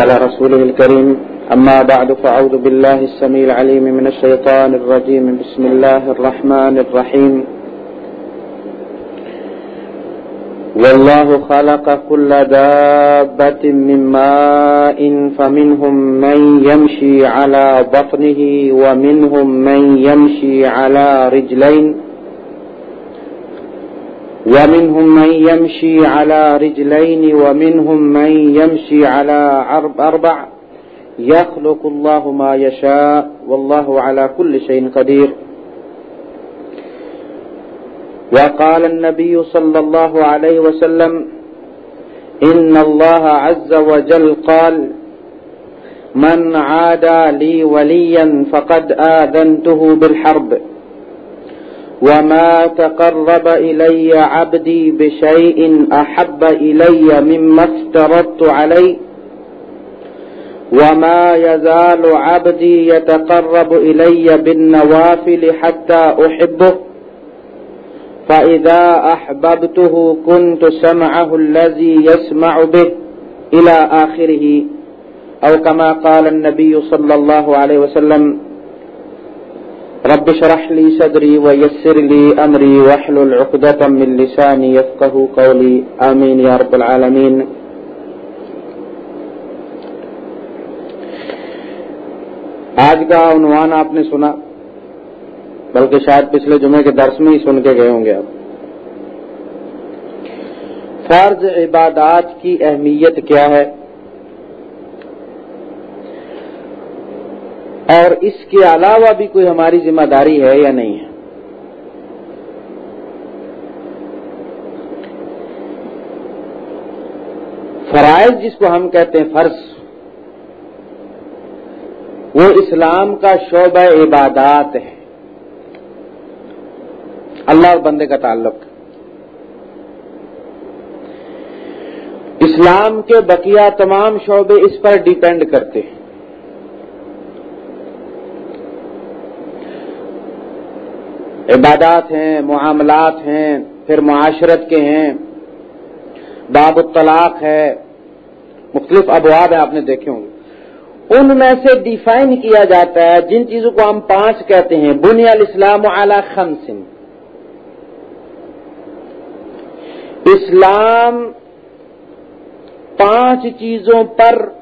على رسوله الكريم. أما بعد، فأعوذ بالله السميع العليم من الشيطان الرجيم. بسم الله الرحمن الرحيم. والله خلق كل دابة من ماء، فمنهم من يمشي على بطنه، ومنهم من يمشي على رجلين. ومنهم من يمشي على رجلين ومنهم من يمشي على أربع. يخلق الله ما يشاء. والله على كل شيء قدير. وقال النبي صلى الله عليه وسلم، إن الله عز وجل قال، من عادى لي وليا فقد آذنته بالحرب. وما تقرب إلي عبدي بشيء أحب إلي مما افترضت عليه وما يزال عبدي يتقرب إلي بالنوافل حتى أحبه فإذا أحببته كنت سمعه الذي يسمع به إلى آخره أو كما قال النبي صلى الله عليه وسلم رب شرح لي صدري ويسر لي أمري واحلل عقدة من لساني يفقه قولي. آمين يا رب العالمين. آج کا عنوان آپ نے سنا، بلکہ شاید پچھلے جمعے کے درس میں ہی سن کے گئے ہوں گے آپ۔ فرض عبادات کی اہمیت کیا ہے؟ اور اس کے علاوہ بھی کوئی ہماری ذمہ داری ہے یا نہیں ہے؟ فرائض جس کو ہم کہتے ہیں فرض، وہ اسلام کا شعبہ عبادات ہے۔ اللہ اور بندے کا تعلق۔ اسلام کے بقیہ تمام شعبے اس پر ڈیپینڈ کرتے ہیں۔ عبادات ہیں، معاملات ہیں، پھر معاشرت کے ہیں۔ باب الطلاق ہے۔ مختلف ابواب ہیں، آپ نے دیکھے ہوں گے۔ ان میں سے ڈیفائن کیا جاتا ہے، جن چیزوں کو ہم پانچ کہتے ہیں۔ بنی الاسلام اعلی خمسن اسلام پانچ چیزوں پر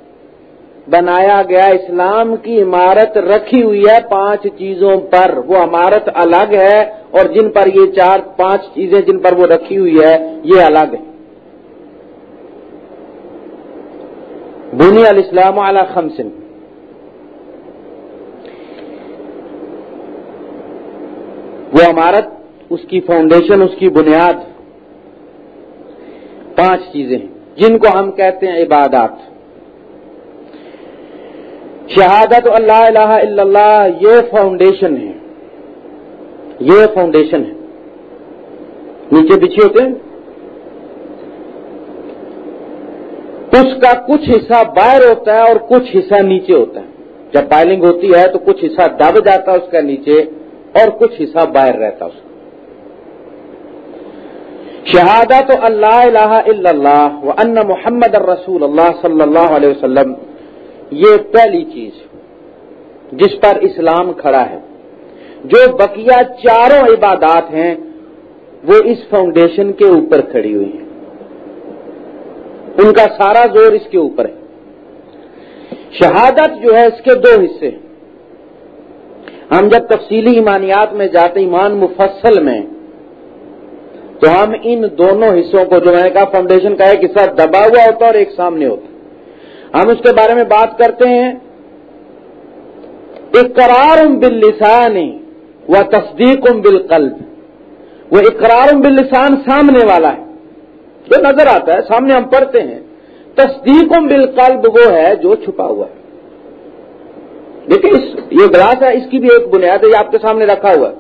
بنایا گیا اسلام کی عمارت رکھی ہوئی ہے پانچ چیزوں پر۔ وہ عمارت الگ ہے اور جن پر یہ چار پانچ چیزیں جن پر وہ رکھی ہوئی ہے، یہ الگ ہے۔ بنی الاسلام علی خمسن۔ وہ عمارت، اس کی فاؤنڈیشن اس کی بنیاد پانچ چیزیں ہیں، جن کو ہم کہتے ہیں عبادات۔ شہادت اللہ الہ الا اللہ، یہ فاؤنڈیشن ہے۔ یہ فاؤنڈیشن ہے۔ نیچے پیچھے ہوتے ہیں۔ اس کا کچھ حصہ باہر ہوتا ہے اور کچھ حصہ نیچے ہوتا ہے۔ جب پائلنگ ہوتی ہے تو کچھ حصہ دب جاتا ہے اس کا نیچے اور کچھ حصہ باہر رہتا اس کا۔ شہادت اللہ الہ الا اللہ و ان محمد الرسول اللہ صلی اللہ علیہ وسلم یہ پہلی چیز جس پر اسلام کھڑا ہے۔ جو بقیہ چاروں عبادات ہیں، وہ اس فاؤنڈیشن کے اوپر کھڑی ہوئی ہیں۔ ان کا سارا زور اس کے اوپر ہے۔ شہادت جو ہے، اس کے دو حصے ہیں۔ ہم جب تفصیلی ایمانیات میں جاتے ایمان مفصل میں، تو ہم ان دونوں حصوں کو جو میں نے کہا فاؤنڈیشن کا ایک حصہ دبا ہوا ہوتا ہے اور ایک سامنے ہوتا ہے۔ ہم اس کے بارے میں بات کرتے ہیں۔ اقرار باللسان و تصدیق بالقلب۔ وہ اقرار باللسان سامنے والا ہے۔ جو نظر آتا ہے، سامنے ہم پڑھتے ہیں۔ تصدیق بالقلب وہ ہے جو چھپا ہوا ہے۔ دیکھیں یہ گلاس ہے، اس کی بھی ایک بنیاد ہے، یہ آپ کے سامنے رکھا ہوا ہے۔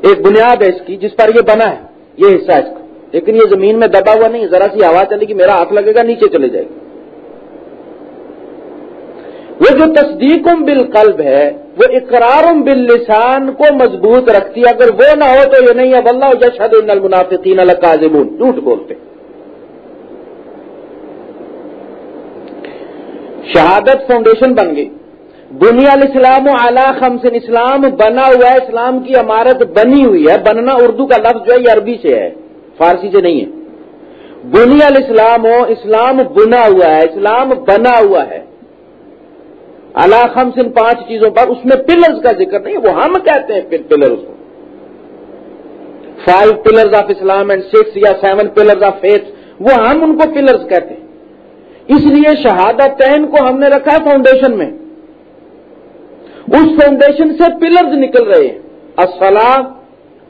ایک بنیاد ہے اس کی، جس پر یہ بنا ہے، یہ حصہ اس کا۔ لیکن یہ زمین میں دبا ہوا نہیں، ذرا سی آواز چلے گی، میرا ہاتھ لگے گا، نیچے چلے جائے گی۔ وہ جو تصدیق بالقلب ہے، وہ اقرار باللسان کو مضبوط رکھتی ہے۔ اگر وہ نہ ہو تو یہ نہیں ہے۔ واللہ یشہد ان المنافقین لکاذبون۔ جھوٹ بولتے۔ شہادت فاؤنڈیشن بن گئی۔ دنیا الاسلام و اعلی خمسن اسلام بنا ہوا ہے۔ اسلام کی عمارت بنی ہوئی ہے۔ بننا اردو کا لفظ جو ہے، یہ عربی سے ہے۔ فارسی سے نہیں ہے۔ دنیا الاسلام ہو اسلام بنا ہوا ہے۔ اسلام بنا ہوا ہے۔ اللہ خمسن پانچ چیزوں پر اس میں پلرز کا ذکر نہیں، وہ ہم کہتے ہیں پلر اس کو۔ Five pillars of Islam and six یا سیون پلرز آف فیتھ وہ ہم ان کو پلرز کہتے ہیں۔ اس لیے شہادت کو ہم نے رکھا ہے فاؤنڈیشن میں۔ اس فاؤنڈیشن سے پلرز نکل رہے ہیں۔ اسلام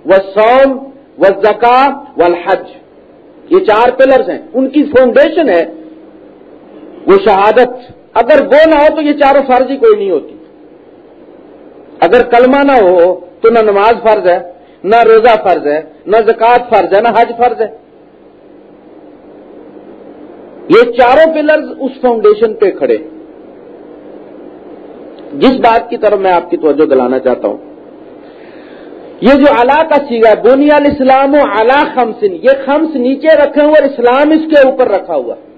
و سوم و زکا و الحج یہ چار پلرز ہیں۔ ان کی فاؤنڈیشن ہے وہ شہادت۔ اگر وہ نہ ہو تو یہ چاروں فرض ہی کوئی نہیں ہوتی۔ اگر کلمہ نہ ہو تو نہ نماز فرض ہے، نہ روزہ فرض ہے، نہ زکوٰۃ فرض ہے، نہ حج فرض ہے۔ یہ چاروں پلرز اس فاؤنڈیشن پہ کھڑے۔ جس بات کی طرف میں آپ کی توجہ دلانا چاہتا ہوں۔ یہ جو اللہ کا سیگا بنیا الاسلام و اعلی خمسن، یہ خمس نیچے رکھے ہوئے اور اسلام اس کے اوپر رکھا ہوا ہے۔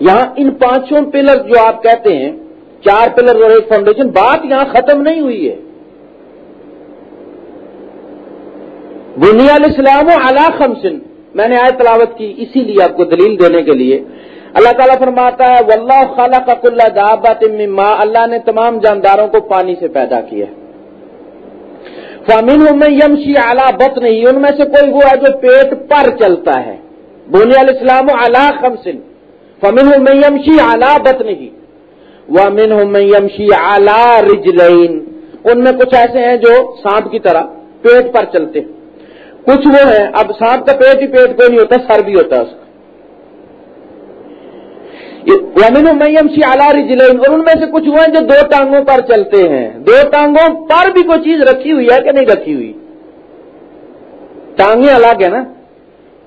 یہاں ان پانچوں پلر جو آپ کہتے ہیں، چار پلر اور ایک فاؤنڈیشن بات یہاں ختم نہیں ہوئی ہے۔ بنیا الاسلام و اعلی خمسن، میں نے آئے تلاوت کی، اسی لیے آپ کو دلیل دینے کے لیے۔ اللہ تعالیٰ فرماتا ہے، واللہ خالق کل دابت مما، اللہ نے تمام جانداروں کو پانی سے پیدا کیا۔ فامین میں یمشی اعلیٰ بت نہیں ان میں سے کوئی وہ ہے جو پیٹ پر چلتا ہے۔ بونی علیہ السلام اللہ خمسن۔ فمین میں یمشی اعلیٰ بت نہیں وہ من میں یمشی اعلیٰ رجلین ان میں کچھ ایسے ہیں جو سانپ کی طرح پیٹ پر چلتے ہیں۔ کچھ وہ ہیں، اب سانپ کا پیٹ ہی پیٹ کوئی نہیں ہوتا، سر بھی ہوتا ہے اس کا۔ ومن میم سی آلاری ضلع اور ان میں سے کچھ وہ ہیں جو دو ٹانگوں پر چلتے ہیں۔ دو ٹانگوں پر بھی کوئی چیز رکھی ہوئی ہے کہ نہیں رکھی ہوئی؟ ٹانگیں الگ ہے نا۔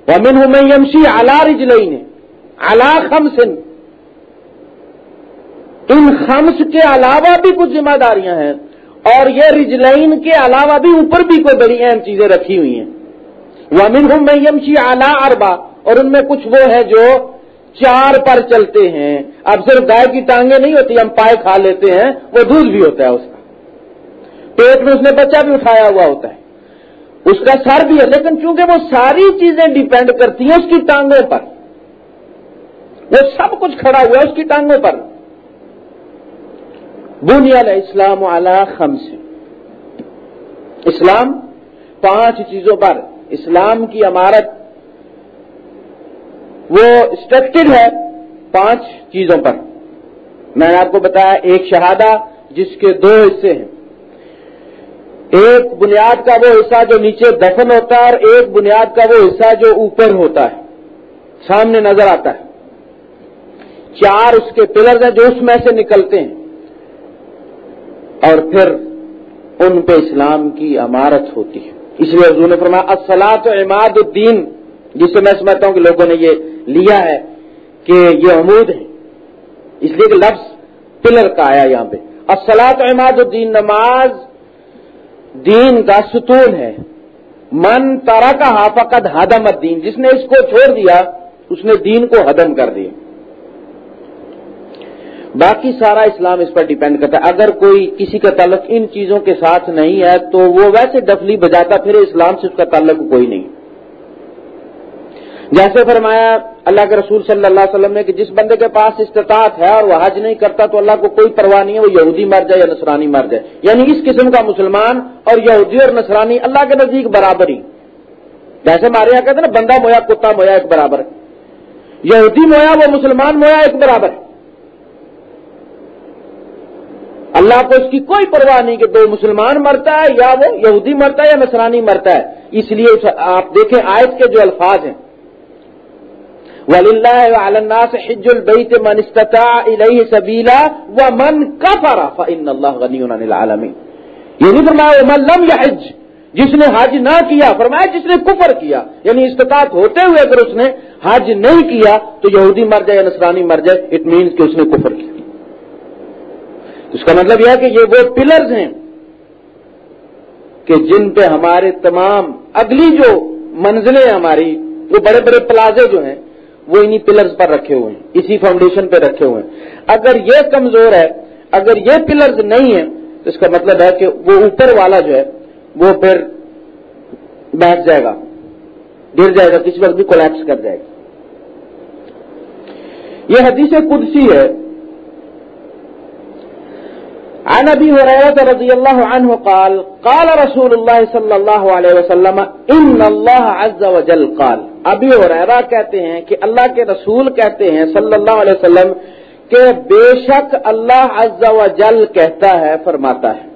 ومن میم سی آلاری ضلع الا خمسن۔ ان خمس کے علاوہ بھی کچھ ذمہ داریاں ہیں۔ اور یہ رجلین کے علاوہ بھی اوپر بھی کوئی بڑی اہم چیزیں رکھی ہوئی ہیں۔ ومن ہوں میں یمشی اربا اور ان میں کچھ وہ ہیں جو چار پر چلتے ہیں۔ اب صرف گائے کی ٹانگیں نہیں ہوتی، ہم پائے کھا لیتے ہیں، وہ دودھ بھی ہوتا ہے اس کا۔ پیٹ میں اس نے بچہ بھی اٹھایا ہوا ہوتا ہے۔ اس کا سر بھی ہے، لیکن چونکہ وہ ساری چیزیں ڈیپینڈ کرتی ہیں اس کی ٹانگوں پر وہ سب کچھ کھڑا ہوا ہے اس کی ٹانگوں پر۔ بنیاد اسلام اعلی خم سے اسلام پانچ چیزوں پر۔ اسلام کی عمارت۔ وہ اسٹرکچرڈ ہے پانچ چیزوں پر۔ میں نے آپ کو بتایا ایک شہادہ جس کے دو حصے ہیں۔ ایک بنیاد کا وہ حصہ جو نیچے دفن ہوتا ہے اور ایک بنیاد کا وہ حصہ جو اوپر ہوتا ہے۔ سامنے نظر آتا ہے۔ چار اس کے پلر ہیں جو اس میں سے نکلتے ہیں۔ اور پھر ان پہ اسلام کی عمارت ہوتی ہے۔ اس لیے حضور نے فرمایا اصلاط عماد الدین جس سے میں سمجھتا ہوں کہ لوگوں نے یہ لیا ہے کہ یہ عمود ہے اس لیے کہ لفظ پلر کا آیا یہاں پہ۔ اصلاط عماد الدین، نماز دین کا ستون ہے۔ من تارا کا حافقت ہدم الدین، جس نے اس کو چھوڑ دیا، اس نے دین کو ہدم کر دیا۔ باقی سارا اسلام اس پر ڈیپینڈ کرتا ہے۔ اگر کوئی کسی کا تعلق ان چیزوں کے ساتھ نہیں ہے، تو وہ ویسے ڈفلی بجاتا، پھر اسلام سے اس کا تعلق کوئی نہیں۔ جیسے فرمایا اللہ کے رسول صلی اللہ علیہ وسلم نے کہ جس بندے کے پاس استطاعت ہے اور وہ حج نہیں کرتا، تو اللہ کو کوئی پرواہ نہیں ہے، وہ یہودی مر جائے یا نصرانی مر جائے۔ یعنی اس قسم کا مسلمان اور یہودی اور نصرانی اللہ کے نزدیک برابر ہی۔ جیسے ہمارے یہاں کہتے ہیں نا، بندہ مویا، کتا مویا، ایک برابر۔ ہے یہودی مویا، وہ مسلمان مویا، ایک برابر۔ ہے اللہ کو اس کی کوئی پرواہ نہیں کہ دو مسلمان مرتا ہے یا وہ یہودی مرتا ہے یا نصرانی مرتا ہے۔ اس لیے آپ دیکھیں آیت کے جو الفاظ ہیں۔ ولی اللہ حج البیت من استطاع الیہ سبیلا و من کفر فان اللہ غنی عن العالمین یہ نہیں فرمایا من لم یحج جس نے حج نہ کیا، فرمایا جس نے کفر کیا یعنی استطاعت ہوتے ہوئے اگر اس نے حج نہیں کیا تو یہودی مر جائے یا نصرانی مر جائے اٹ مینس کہ اس نے کفر کیا۔ اس کا مطلب یہ ہے کہ یہ وہ پلرز ہیں کہ جن پہ ہمارے تمام اگلی جو منزلیں ہماری، وہ بڑے بڑے پلازے جو ہیں، وہ انہی پلرز پر رکھے ہوئے ہیں، اسی فاؤنڈیشن پہ رکھے ہوئے ہیں۔ اگر یہ کمزور ہے، اگر یہ پلرز نہیں ہیں، تو اس کا مطلب ہے کہ وہ اوپر والا جو ہے، وہ پھر بیٹھ جائے گا، گر جائے گا، کسی وقت بھی کولیپس کر جائے گا۔ یہ حدیث قدسی ہے۔ عن ابي هريره رضي الله عنه قال قال رسول الله صلى الله عليه وسلم ان الله عز وجل قال. ابی ہریرہ کہتے ہیں کہ اللہ کے رسول کہتے ہیں صلی اللہ علیہ وسلم کہ بے شک اللہ عز وجل کہتا ہے، فرماتا ہے۔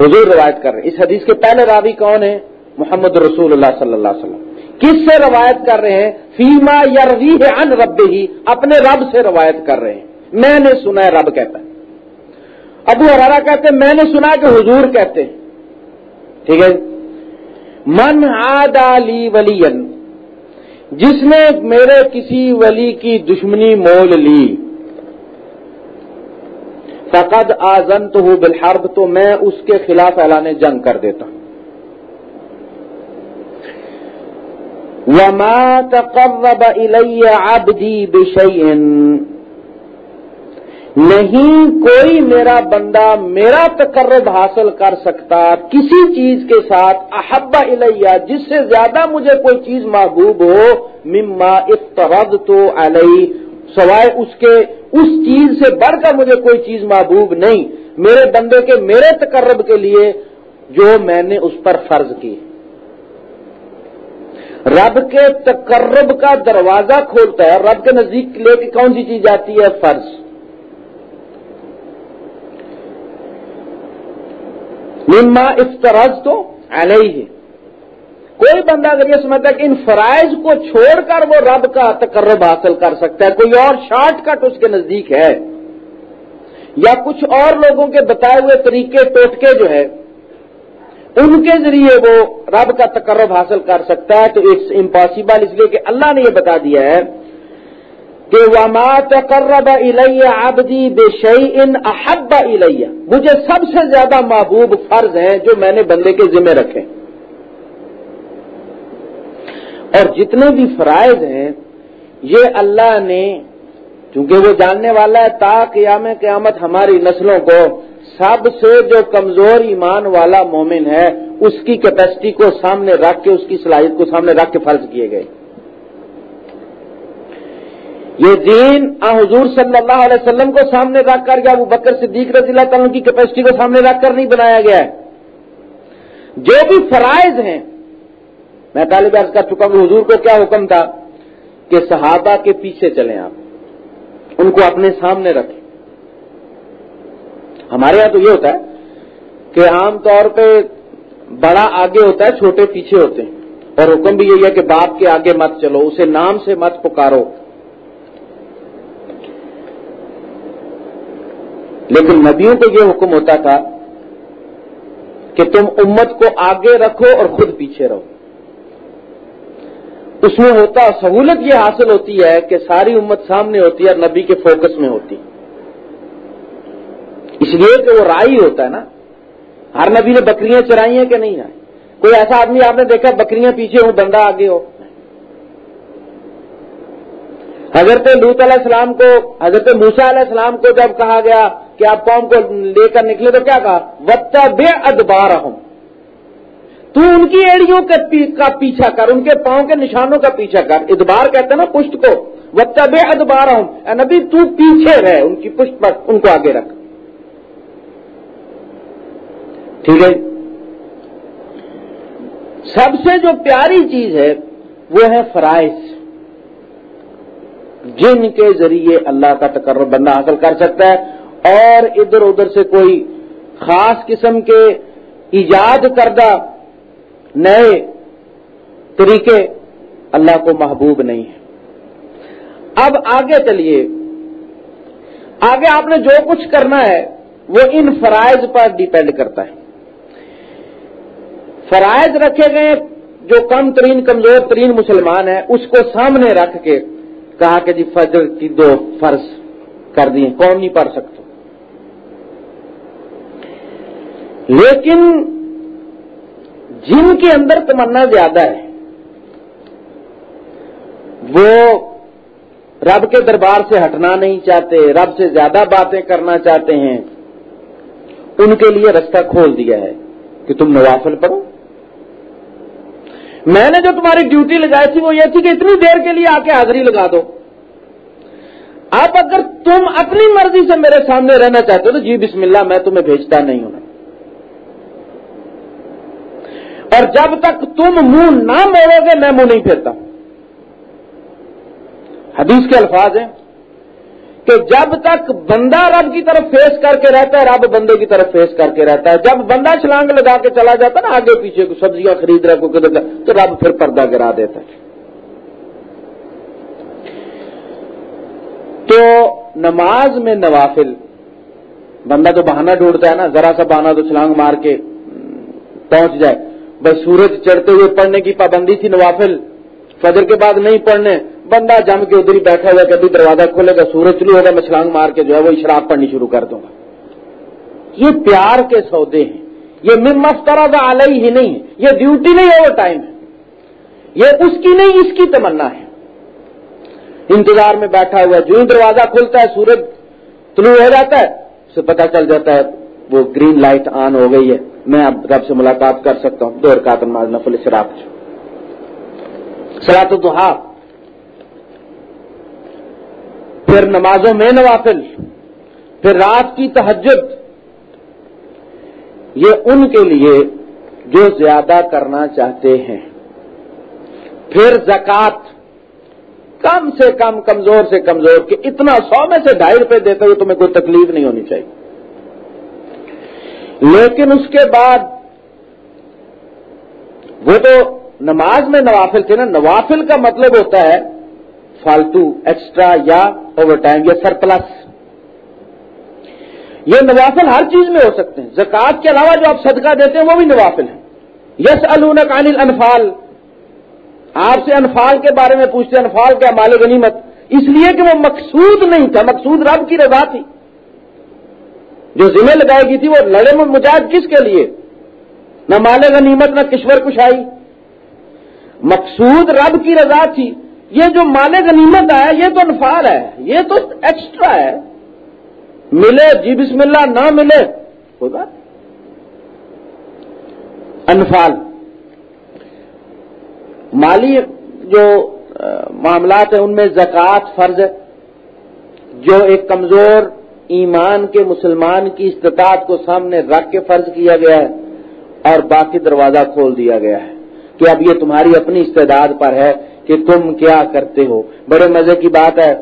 حضور روایت کر رہے ہیں۔ اس حدیث کے پہلے راوی کون ہیں؟ محمد رسول اللہ صلی اللہ علیہ وسلم۔ کس سے روایت کر رہے ہیں؟ فیما یروی ہے ان رب ہی اپنے رب سے روایت کر رہے ہیں۔ میں نے سنا ہے، رب کہتا ہے۔ ابو ہرارا کہتے ہیں، میں نے سنا کہ حضور کہتے ہیں۔ ٹھیک ہے جی؟ من آد علی ولی جس نے میرے کسی ولی کی دشمنی مول لی۔ فقد آزن تو ہوں بالحرب، تو میں اس کے خلاف اعلان جنگ کر دیتا۔ ہوں وما تقرب الی عبدی بشیء نہیں کوئی میرا بندہ میرا تقرب حاصل کر سکتا کسی چیز کے ساتھ احبا الیہ، جس سے زیادہ مجھے کوئی چیز محبوب ہو، مما افترد تو علیہ سوائے اس کے اس چیز سے بڑھ کر مجھے کوئی چیز محبوب نہیں۔ میرے بندے کے میرے تقرب کے لیے جو میں نے اس پر فرض کی۔ رب کے تقرب کا دروازہ کھولتا ہے، رب کے نزدیک لے کے کون سی چیز آتی ہے؟ فرض۔ مما افطرز تو علیہ۔ کوئی بندہ اگر یہ سمجھتا ہے کہ ان فرائض کو چھوڑ کر وہ رب کا تقرب حاصل کر سکتا ہے، کوئی اور شارٹ کٹ اس کے نزدیک ہے، یا کچھ اور لوگوں کے بتائے ہوئے طریقے ٹوٹکے جو ہے ان کے ذریعے وہ رب کا تقرب حاصل کر سکتا ہے تو اٹس امپاسبل اس لیے کہ اللہ نے یہ بتا دیا ہے کہ وما تقرب الیہ عبدی بے شعی ان احب الیہ مجھے سب سے زیادہ محبوب فرض ہیں جو میں نے بندے کے ذمہ رکھے۔ اور جتنے بھی فرائض ہیں، یہ اللہ نے، چونکہ وہ جاننے والا ہے، تا قیام قیامت ہماری نسلوں کو سب سے جو کمزور ایمان والا مومن ہے، اس کی کیپیسٹی کو سامنے رکھ کے، اس کی صلاحیت کو سامنے رکھ کے فرض کیے گئے۔ یہ دین حضور صلی اللہ علیہ وسلم کو سامنے رکھ کر یا وہ بکر صدیق رضی اللہ تعالیٰ کی کیپیسٹی کو سامنے رکھ کر نہیں بنایا گیا ہے۔ جو بھی فرائض ہیں، میں طالب عرض کر چکا ہوں، حضور کو کیا حکم تھا کہ صحابہ کے پیچھے چلیں آپ، ان کو اپنے سامنے رکھیں۔ ہمارے یہاں تو یہ ہوتا ہے کہ عام طور پہ بڑا آگے ہوتا ہے، چھوٹے پیچھے ہوتے ہیں۔ اور حکم بھی یہی ہے کہ باپ کے آگے مت چلو، اسے نام سے مت پکارو۔ لیکن نبیوں کو یہ حکم ہوتا تھا کہ تم امت کو آگے رکھو اور خود پیچھے رہو۔ اس میں ہوتا سہولت یہ حاصل ہوتی ہے کہ ساری امت سامنے ہوتی ہے اور نبی کے فوکس میں ہوتی۔ اس لیے کہ وہ رائی ہوتا ہے نا۔ ہر نبی نے بکریاں چرائی ہیں کہ نہیں آئی کوئی ایسا آدمی آپ نے دیکھا بکریاں پیچھے ہو بندہ آگے ہو؟ حضرت لوت علیہ السلام کو، حضرت موسا علیہ السلام کو جب کہا گیا کہ آپ قوم کو لے کر نکلے تو کیا کہا؟ وتا بے ادبار تو ان کی ایڑیوں کا پیچھا کر، ان کے پاؤں کے نشانوں کا پیچھا کر۔ ادبار کہتے ہیں نا پشت کو۔ وتا بے ادبار ہوں نبی، تو پیچھے رہ، ان کی پشت پر ان کو آگے رکھ۔ ٹھیک ہے؟ سب سے جو پیاری چیز ہے، وہ ہے فرائض۔ جن کے ذریعے اللہ کا تقرر بندہ حاصل کر سکتا ہے۔ اور ادھر ادھر سے کوئی خاص قسم کے ایجاد کردہ نئے طریقے اللہ کو محبوب نہیں ہے اب آگے چلیے۔ آگے آپ نے جو کچھ کرنا ہے، وہ ان فرائض پر ڈیپینڈ کرتا ہے۔ فرائض رکھے گئے، جو کم ترین، کمزور ترین مسلمان ہیں، اس کو سامنے رکھ کے کہا کہ جی فجر کی دو فرض کر دیے، کون نہیں پڑھ سکتا؟ لیکن جن کے اندر تمنا زیادہ ہے، وہ رب کے دربار سے ہٹنا نہیں چاہتے، رب سے زیادہ باتیں کرنا چاہتے ہیں، ان کے لیے رستہ کھول دیا ہے کہ تم نوافل پڑھو۔ میں نے جو تمہاری ڈیوٹی لگائی تھی، وہ یہ تھی کہ اتنی دیر کے لیے آ کے حاضری لگا دو۔ اب اگر تم اپنی مرضی سے میرے سامنے رہنا چاہتے ہو تو جی بسم اللہ، میں تمہیں بھیجتا نہیں ہوں۔ اور جب تک تم منہ نہ موڑو گے، میں منہ نہیں پھیرتا۔ حدیث کے الفاظ ہیں کہ جب تک بندہ رب کی طرف فیس کر کے رہتا ہے، رب بندے کی طرف فیس کر کے رہتا ہے۔ جب بندہ چھلانگ لگا کے چلا جاتا ہے نا، آگے پیچھے کو سبزیاں خرید رہا کو تو رب پھر پردہ گرا دیتا ہے۔ تو نماز میں نوافل، بندہ تو بہانہ ڈھونڈتا ہے نا، ذرا سا بہانا تو چھلانگ مار کے پہنچ جائے۔ بس سورج چڑھتے ہوئے پڑھنے کی پابندی تھی نوافل۔ فجر کے بعد نہیں پڑھنے، بندہ جم کے ادھر ہی بیٹھا ہوا کبھی دروازہ کھولے گا، سورج چلو ہوگا، میں چھلانگ مار کے جو ہے وہ شراب پڑھنی شروع کر دوں گا۔ یہ پیار کے سودے ہیں۔ یہ مفترا کا آلئی ہی نہیں ہے یہ ڈیوٹی نہیں اوور ٹائم ہے۔ یہ اس کی نہیں، اس کی تمنا ہے۔ انتظار میں بیٹھا ہوا، جو دروازہ کھلتا ہے، سورج طلوع ہو جاتا ہے، اسے پتا چل جاتا ہے وہ گرین لائٹ آن ہو گئی ہے۔ میں اب رب سے ملاقات کر سکتا ہوں۔ دور کا نفل شراب سلا تو پھر نمازوں میں نوافل۔ پھر رات کی تہجد۔ یہ ان کے لیے جو زیادہ کرنا چاہتے ہیں۔ پھر زکات کم سے کم، کمزور سے کمزور، کہ اتنا سو میں سے ڈھائی روپے دیتے ہوئے تمہیں کوئی تکلیف نہیں ہونی چاہیے۔ لیکن اس کے بعد وہ تو نماز میں نوافل تھے نا، نوافل کا مطلب ہوتا ہے فالتو، ایکسٹرا یا اوور ٹائم یا سرپلس۔ یہ نوافل ہر چیز میں ہو سکتے ہیں۔ زکات کے علاوہ جو آپ صدقہ دیتے ہیں، وہ بھی نوافل ہیں۔ یس النقان انفال آپ سے انفال کے بارے میں پوچھتے انفال کیا مال غنیمت؟ اس لیے کہ وہ مقصود نہیں تھا، مقصود رب کی رضا تھی۔ جو ذمہ لگائی گئی تھی وہ لڑے میں مجاہد کس کے لیے؟ نہ مال غنیمت، نہ کشور کشائی۔ مقصود رب کی رضا تھی۔ یہ جو مال غنیمت ہے، یہ تو انفال ہے، یہ تو ایکسٹرا ہے۔ ملے جی بسم اللہ، نہ ملے۔ ہوگا انفال۔ مالی جو معاملات ہیں، ان میں زکوٰۃ فرض ہے۔ جو ایک کمزور ایمان کے مسلمان کی استطاعت کو سامنے رکھ کے فرض کیا گیا ہے اور باقی دروازہ کھول دیا گیا ہے کہ اب یہ تمہاری اپنی استعداد پر ہے کہ تم کیا کرتے ہو۔ بڑے مزے کی بات ہے۔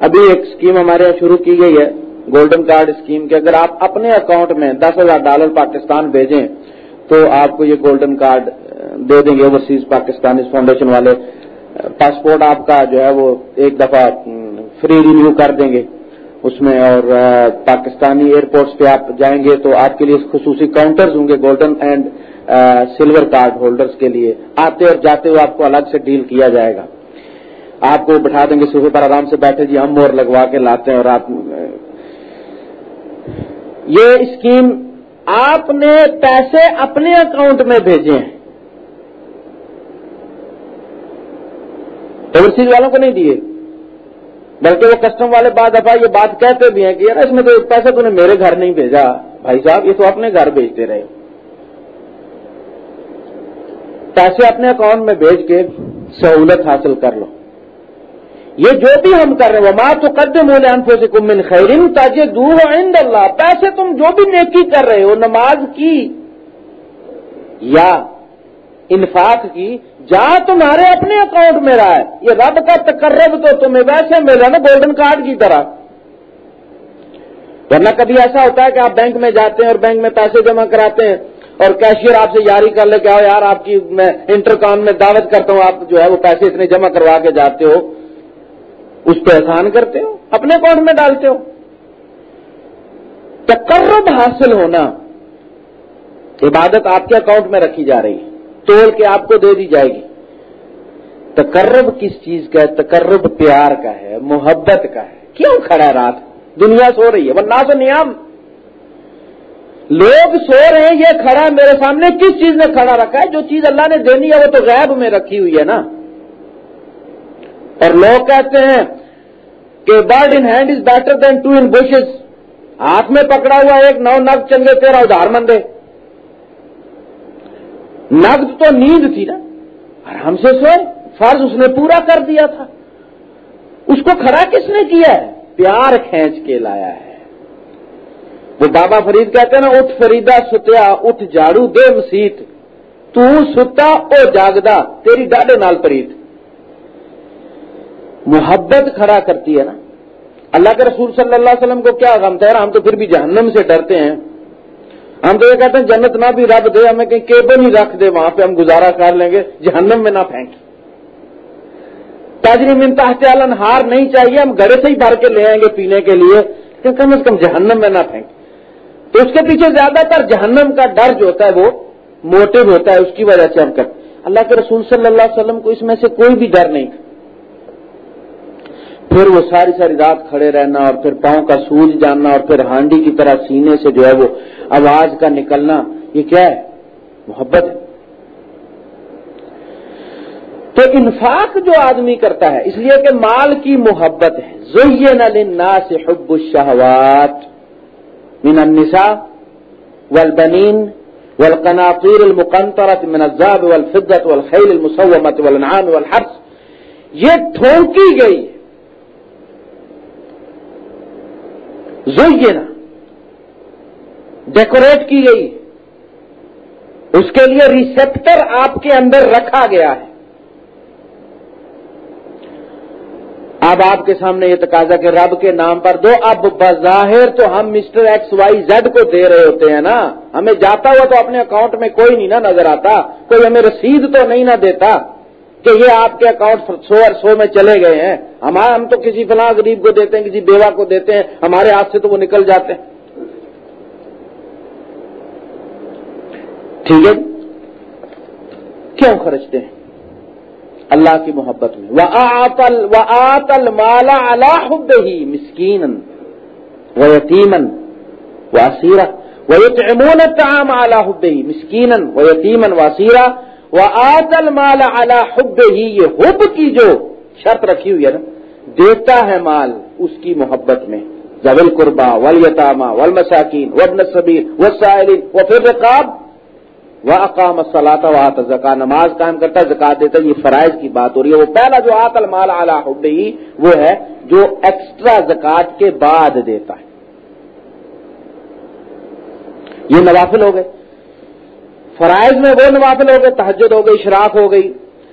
ابھی ایک اسکیم ہمارے یہاں شروع کی گئی ہے۔ گولڈن کارڈ اسکیم کہ اگر آپ اپنے اکاؤنٹ میں دس ہزار ڈالر پاکستان بھیجیں تو آپ کو یہ گولڈن کارڈ دے دیں گے۔ اوورسیز پاکستان فاؤنڈیشن والے۔ پاسپورٹ آپ کا جو ہے وہ ایک دفعہ فری رینیو کر دیں گے۔ اس میں اور پاکستانی ایئرپورٹس پہ آپ جائیں گے تو آپ کے لیے خصوصی کاؤنٹرز ہوں گے golden and silver card holders کے لیے۔ آتے اور جاتے ہوئے آپ کو الگ سے ڈیل کیا جائے گا۔ آپ کو بٹھا دیں گے صبح پر آرام سے بیٹھے جی ہم مور لگوا کے لاتے ہیں اور آپ یہ اسکیم آپ نے پیسے اپنے اکاؤنٹ میں بھیجے ہیں۔ اوورسیز والوں کو نہیں دیے۔ بلکہ وہ کسٹم والے بعد دفعہ یہ بات کہتے بھی ہیں کہ یار اس میں تو پیسہ تو نے میرے گھر نہیں بھیجا۔ بھائی صاحب، یہ تو اپنے گھر بھیجتے رہے۔ پیسے اپنے اکاؤنٹ میں بھیج کے سہولت حاصل کر لو۔ یہ جو بھی ہم کر رہے ہیں، وما تو قدم انفو سے کمن خیرن تاجے دور عند اللہ پیسے تم جو بھی نیکی کر رہے ہو، نماز کی یا انفاق کی جہاں تمہارے اپنے اکاؤنٹ میں رہا ہے۔ یہ رب کا تقرب تو تمہیں ویسے ملا نا، گولڈن کارڈ کی طرح۔ ورنہ کبھی ایسا ہوتا ہے کہ آپ بینک میں جاتے ہیں اور بینک میں پیسے جمع کراتے ہیں اور کیشیئر آپ سے یاری کر لے کہ یار، آپ کی میں انٹر کام میں دعوت کرتا ہوں، آپ جو ہے وہ پیسے اتنے جمع کروا کے جاتے ہو۔ اس پہ احسان کرتے ہو؟ اپنے اکاؤنٹ میں ڈالتے ہو۔ تقرب حاصل ہونا عبادت آپ کے اکاؤنٹ میں رکھی جا رہی ہے۔ توڑ کے آپ کو دے دی جائے گی۔ تقرب کس چیز کا ہے؟ تقرب پیار کا ہے، محبت کا ہے۔ کیوں کھڑا ہے رات؟ دنیا سو رہی ہے، ورنہ تو نیام۔ لوگ سو رہے ہیں، یہ کھڑا ہے میرے سامنے۔ کس چیز نے کھڑا رکھا ہے؟ جو چیز اللہ نے دینی ہے، وہ تو غیب میں رکھی ہوئی ہے نا۔ اور لوگ کہتے ہیں کہ bird in hand is better than two in bushes ہاتھ میں پکڑا ہوا ایک نو نگ چنگے، تیرا ادھار مندے۔ نگد تو نیند تھی نا۔ آرام سے سوئے فرض اس نے پورا کر دیا تھا۔ اس کو کھڑا کس نے کیا ہے؟ پیار کھینچ کے لایا ہے۔ وہ بابا فرید کہتے ہیں نا، اٹھ فریدا ستیا، اٹھ جاڑو دے مسیت۔ تو ستا، او جاگدا، تیری ڈاڈے نال پریت۔ محبت کھڑا کرتی ہے نا۔ اللہ کے رسول صلی اللہ علیہ وسلم کو کیا غم تھا؟ ہم تو پھر بھی جہنم سے ڈرتے ہیں۔ ہم تو یہ کہتے ہیں جنت نہ بھی رب دے، ہمیں کہیں کیبل ہی رکھ دے، وہاں پہ ہم گزارا کر لیں گے، جہنم میں نہ پھینک تاجری منتا چالن ہار نہیں چاہیے، ہم گھڑے سے ہی بھر کے لے آئیں گے پینے کے لیے، کہ کم از کم جہنم میں نہ پھینک تو اس کے پیچھے زیادہ تر جہنم کا ڈر جو ہوتا ہے، وہ موٹو ہوتا ہے، اس کی وجہ سے ہم کرتے اللہ کے رسول صلی اللہ علیہ وسلم کو اس میں سے کوئی بھی ڈر نہیں پھر وہ ساری ساری رات کھڑے رہنا اور پھر پاؤں کا سوج جاننا اور پھر ہانڈی کی طرح سینے سے جو ہے وہ آواز کا نکلنا، یہ کیا ہے؟ محبت ہے۔ تو انفاق جو آدمی کرتا ہے، اس لیے کہ مال کی محبت ہے۔ زین للناس حب الشہوات من النساء والبنین والقناطیر المقنطرة من الذهب والفضة والخيل المسومة والانعام والحرس یہ ٹھونکی گئی ہے۔ زینا، ڈیکوریٹ کی گئی۔ اس کے لیے ریسپٹر آپ کے اندر رکھا گیا ہے۔ اب آپ کے سامنے یہ تقاضا کہ رب کے نام پر دو، اب بظاہر تو ہم مسٹر ایکس وائی زیڈ کو دے رہے ہوتے ہیں نا۔ ہمیں جاتا ہوا تو اپنے اکاؤنٹ میں کوئی نہیں نا نظر آتا، کوئی ہمیں رسید تو نہیں نہ دیتا۔ کہ یہ آپ کے اکاؤنٹ سو اور سو میں چلے گئے ہیں۔ ہمارا ہم تو کسی فلاں غریب کو دیتے ہیں، کسی بیوہ کو دیتے ہیں، ہمارے ہاتھ سے تو وہ نکل جاتے ہیں۔ ٹھیک ہے؟ کیوں خرچتے ہیں؟ اللہ کی محبت میں۔ وہ آتل مالا اللہ ہی مسکین و یتیمن و اسیرا وہ امون کام اللہ ہی مسکین و یتیمن و اسیرا وہ آتل مالا اللہ حب ہی یہ حب کی جو شرط رکھی ہوئی ہے نا، دیتا ہے مال اس کی محبت میں۔ زبل قربا ول یتاما ول مساکین وبن صبیر و سائرین و رقاب وہ اقام صلاح و زکا نماز قائم کرتا ہے زکات دیتا ہے یہ فرائض کی بات ہو رہی ہے۔ وہ پہلا جو آت المال اعلی حبی وہ ہے جو ایکسٹرا زکات کے بعد دیتا ہے۔ یہ نوافل ہو گئے۔ فرائض میں وہ نوافل ہو گئے تحجد ہو گئی شراک ہو گئی۔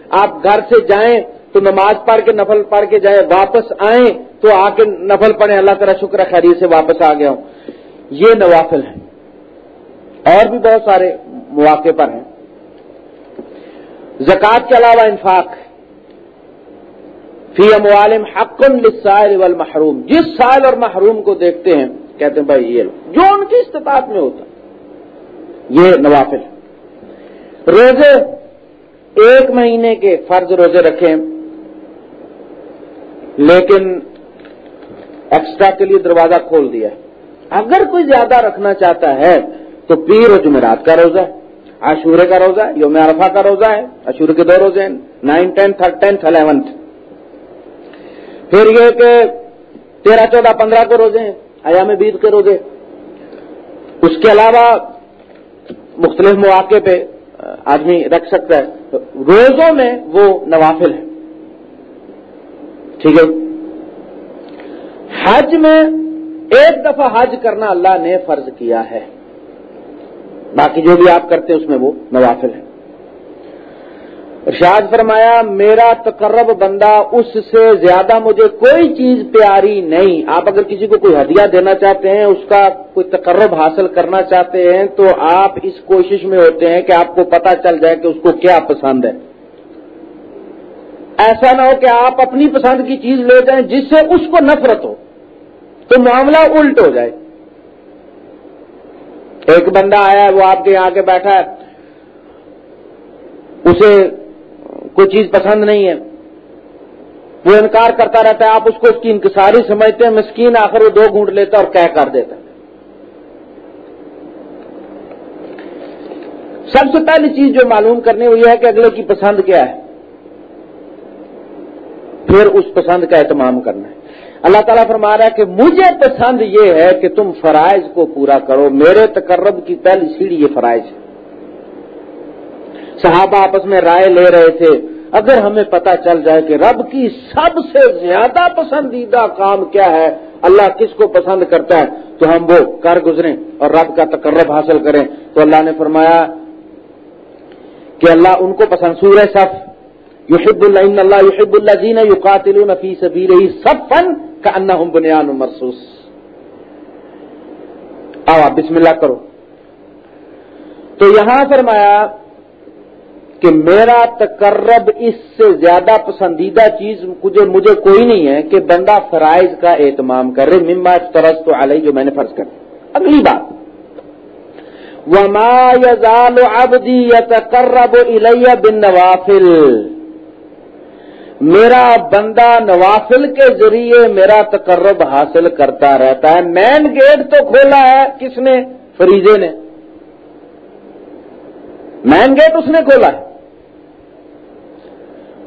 آپ گھر سے جائیں تو نماز پڑھ کے نفل پڑھ کے جائیں، واپس آئیں تو آ کے نفل پڑھیں۔ اللہ تعالیٰ شکر خیریت سے واپس آ گیا ہوں۔ یہ نوافل ہیں۔ اور بھی بہت سارے مواقع پر ہیں۔ زکوٰۃ کے علاوہ انفاق فی اموالم حق للسائل والمحروم۔ جس سائل اور محروم کو دیکھتے ہیں، کہتے ہیں، بھائی یہ جو ان کی استطاعت میں ہوتا، یہ نوافل ہے روزے ایک مہینے کے فرض روزے رکھیں، لیکن ایکسٹرا کے لیے دروازہ کھول دیا۔ اگر کوئی زیادہ رکھنا چاہتا ہے، تو پیر و جمعرات کا روزہ ہے، عاشورے کا روزہ ہے، یوم عرفہ کا روزہ ہے عشور کے دو روزے ہیں، نائن ٹینتھ ٹینتھ، الیونتھ۔ پھر یہ کہ تیرہ، چودہ، پندرہ کو روزے ہیں، ایام بیت کے روزے۔ اس کے علاوہ مختلف مواقع پہ آدمی رکھ سکتا ہے۔ روزوں میں وہ نوافل ہے۔ ٹھیک ہے۔ حج میں ایک دفعہ حج کرنا اللہ نے فرض کیا ہے۔ باقی جو بھی آپ کرتے ہیں اس میں وہ نوافل ہے۔ ارشاد فرمایا، میرا تقرب بندہ اس سے زیادہ مجھے کوئی چیز پیاری نہیں۔ آپ اگر کسی کو کوئی ہدیہ دینا چاہتے ہیں، اس کا کوئی تقرب حاصل کرنا چاہتے ہیں، تو آپ اس کوشش میں ہوتے ہیں کہ آپ کو پتا چل جائے کہ اس کو کیا پسند ہے۔ ایسا نہ ہو کہ آپ اپنی پسند کی چیز لے جائیں جس سے اس کو نفرت ہو، تو معاملہ الٹ ہو جائے۔ ایک بندہ آیا ہے وہ آپ کے یہاں کے بیٹھا ہے، اسے کوئی چیز پسند نہیں ہے۔ وہ انکار کرتا رہتا ہے، آپ اس کو اس کی انکساری سمجھتے ہیں، مسکین آخر وہ دو گھونٹ لیتا اور کہہ کر دیتا ہے۔ سب سے پہلی چیز جو معلوم کرنی ہوئی ہے کہ اگلے کی پسند کیا ہے۔ پھر اس پسند کا اہتمام کرنا ہے۔ اللہ تعالیٰ فرما رہا ہے کہ مجھے پسند یہ ہے کہ تم فرائض کو پورا کرو، میرے تقرب کی پہلی سیڑھی یہ فرائض ہے۔ صحابہ آپس میں رائے لے رہے تھے۔ اگر ہمیں پتا چل جائے کہ رب کی سب سے زیادہ پسندیدہ کام کیا ہے، اللہ کس کو پسند کرتا ہے، تو ہم وہ کر گزریں اور رب کا تقرب حاصل کریں۔ تو اللہ نے فرمایا کہ اللہ ان کو پسند، سورہ صف۔ یحب اللہ اللہ یحب اللہ جین یو قاتل فی سبھی رہی سب فن کا انا ہوں بنیاد مرسوس آؤ بسم اللہ کرو۔ تو یہاں فرمایا کہ میرا تقرب اس سے زیادہ پسندیدہ چیز مجھے مجھے کوئی نہیں ہے کہ بندہ فرائض کا اہتمام کرے، مما طرز تو علیہ، جو میں نے فرض کر اگلی بات۔ وما یزال عبدی یتقرب الیہ بن نوافل میرا بندہ نوافل کے ذریعے میرا تقرب حاصل کرتا رہتا ہے۔ مین گیٹ تو کھولا ہے، کس نے؟ فریضے نے۔ مین گیٹ اس نے کھولا ہے۔